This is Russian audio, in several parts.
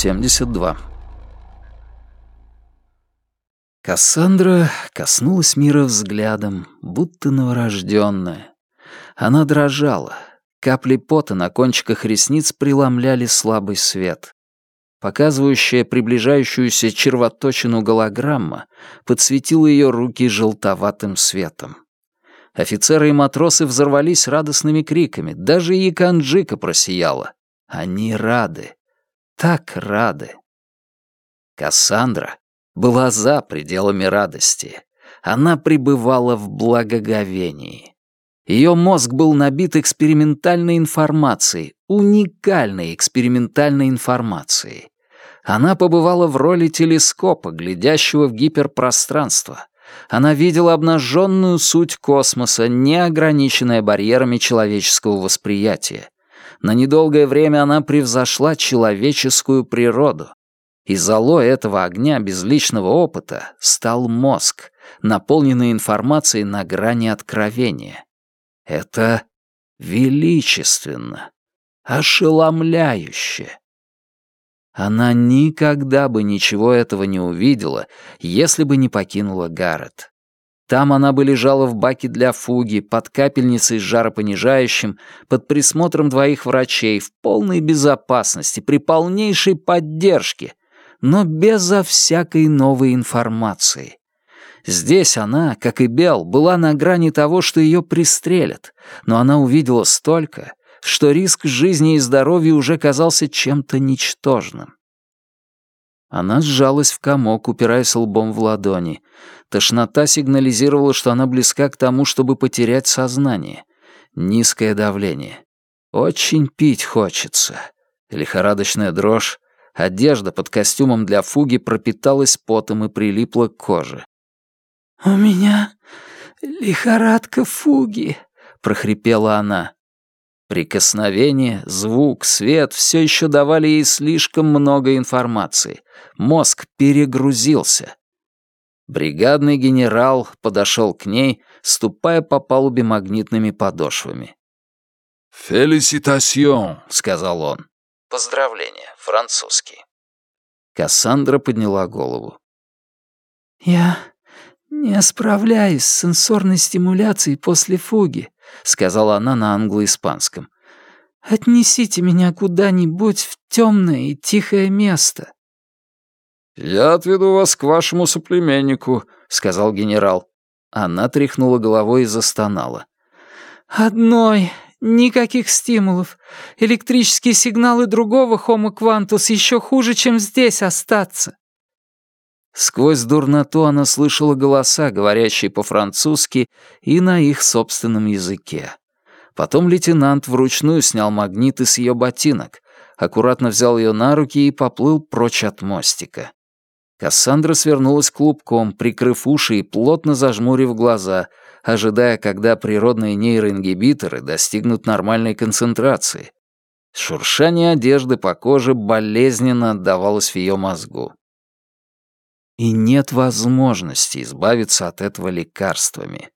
72. Кассандра коснулась мира взглядом, будто новорожденная. Она дрожала. Капли пота на кончиках ресниц преломляли слабый свет. Показывающая приближающуюся червоточину голограмма подсветила ее руки желтоватым светом. Офицеры и матросы взорвались радостными криками, даже Яканджика просияла. Они рады. Так рады. Кассандра была за пределами радости. Она пребывала в благоговении. Ее мозг был набит экспериментальной информацией, уникальной экспериментальной информацией. Она побывала в роли телескопа, глядящего в гиперпространство. Она видела обнаженную суть космоса, не ограниченная барьерами человеческого восприятия. На недолгое время она превзошла человеческую природу. И золой этого огня безличного опыта стал мозг, наполненный информацией на грани откровения. Это величественно, ошеломляюще. Она никогда бы ничего этого не увидела, если бы не покинула Гаррет. Там она бы лежала в баке для фуги, под капельницей с жаропонижающим, под присмотром двоих врачей, в полной безопасности, при полнейшей поддержке, но безо всякой новой информации. Здесь она, как и Бел, была на грани того, что ее пристрелят, но она увидела столько, что риск жизни и здоровья уже казался чем-то ничтожным. Она сжалась в комок, упираясь лбом в ладони. Тошнота сигнализировала, что она близка к тому, чтобы потерять сознание. Низкое давление. Очень пить хочется. Лихорадочная дрожь. Одежда под костюмом для фуги пропиталась потом и прилипла к коже. «У меня лихорадка фуги», — прохрипела она. Прикосновение, звук, свет все еще давали ей слишком много информации. Мозг перегрузился. Бригадный генерал подошел к ней, ступая по палубе магнитными подошвами. «Фелиситасьон», — сказал он. «Поздравление, французский». Кассандра подняла голову. «Я не справляюсь с сенсорной стимуляцией после фуги», — сказала она на англо-испанском. «Отнесите меня куда-нибудь в темное и тихое место». «Я отведу вас к вашему соплеменнику», — сказал генерал. Она тряхнула головой и застонала. «Одной. Никаких стимулов. Электрические сигналы другого Homo Quantus еще хуже, чем здесь остаться». Сквозь дурноту она слышала голоса, говорящие по-французски и на их собственном языке. Потом лейтенант вручную снял магниты с ее ботинок, аккуратно взял ее на руки и поплыл прочь от мостика. Кассандра свернулась клубком, прикрыв уши и плотно зажмурив глаза, ожидая, когда природные нейроингибиторы достигнут нормальной концентрации. Шуршание одежды по коже болезненно отдавалось в ее мозгу и нет возможности избавиться от этого лекарствами.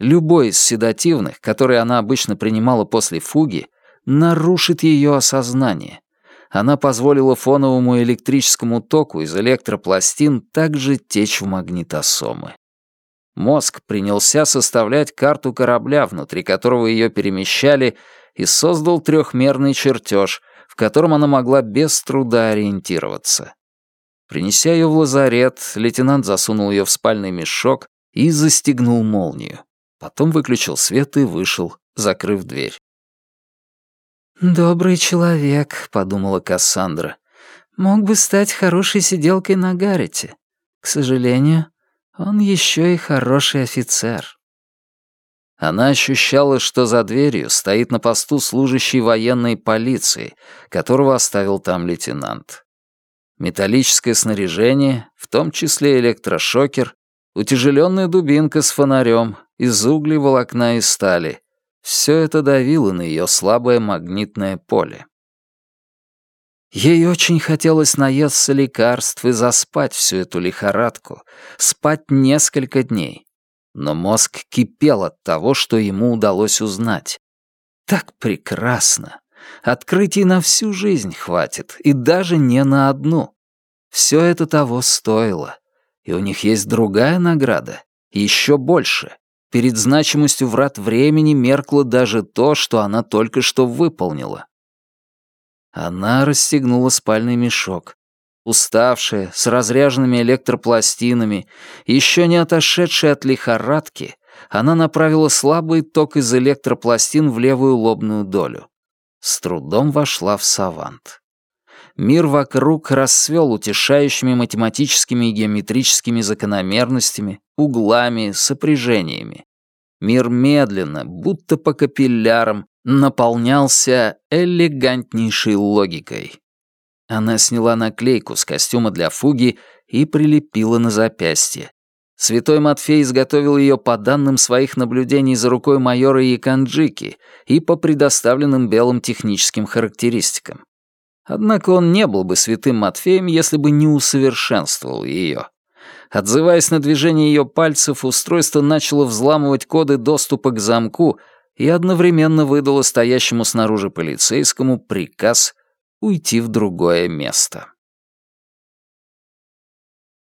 Любой из седативных, которые она обычно принимала после фуги, нарушит ее осознание. Она позволила фоновому электрическому току из электропластин также течь в магнитосомы. Мозг принялся составлять карту корабля, внутри которого ее перемещали, и создал трехмерный чертеж, в котором она могла без труда ориентироваться. Принеся ее в лазарет, лейтенант засунул ее в спальный мешок и застегнул молнию. Потом выключил свет и вышел, закрыв дверь. «Добрый человек», — подумала Кассандра. «Мог бы стать хорошей сиделкой на Гаррете. К сожалению, он еще и хороший офицер». Она ощущала, что за дверью стоит на посту служащий военной полиции, которого оставил там лейтенант металлическое снаряжение, в том числе электрошокер, утяжеленная дубинка с фонарем из углей, волокна и стали. Все это давило на ее слабое магнитное поле. Ей очень хотелось наесться лекарств и заспать всю эту лихорадку, спать несколько дней. Но мозг кипел от того, что ему удалось узнать. Так прекрасно, Открытий на всю жизнь хватит, и даже не на одну. Все это того стоило. И у них есть другая награда, еще больше. Перед значимостью врат времени меркло даже то, что она только что выполнила. Она расстегнула спальный мешок. Уставшая, с разряженными электропластинами, еще не отошедшая от лихорадки, она направила слабый ток из электропластин в левую лобную долю. С трудом вошла в савант. Мир вокруг расцвел утешающими математическими и геометрическими закономерностями, углами, сопряжениями. Мир медленно, будто по капиллярам, наполнялся элегантнейшей логикой. Она сняла наклейку с костюма для фуги и прилепила на запястье. Святой Матфей изготовил ее по данным своих наблюдений за рукой майора Яканджики и по предоставленным белым техническим характеристикам. Однако он не был бы святым Матфеем, если бы не усовершенствовал ее. Отзываясь на движение ее пальцев, устройство начало взламывать коды доступа к замку и одновременно выдало стоящему снаружи полицейскому приказ уйти в другое место.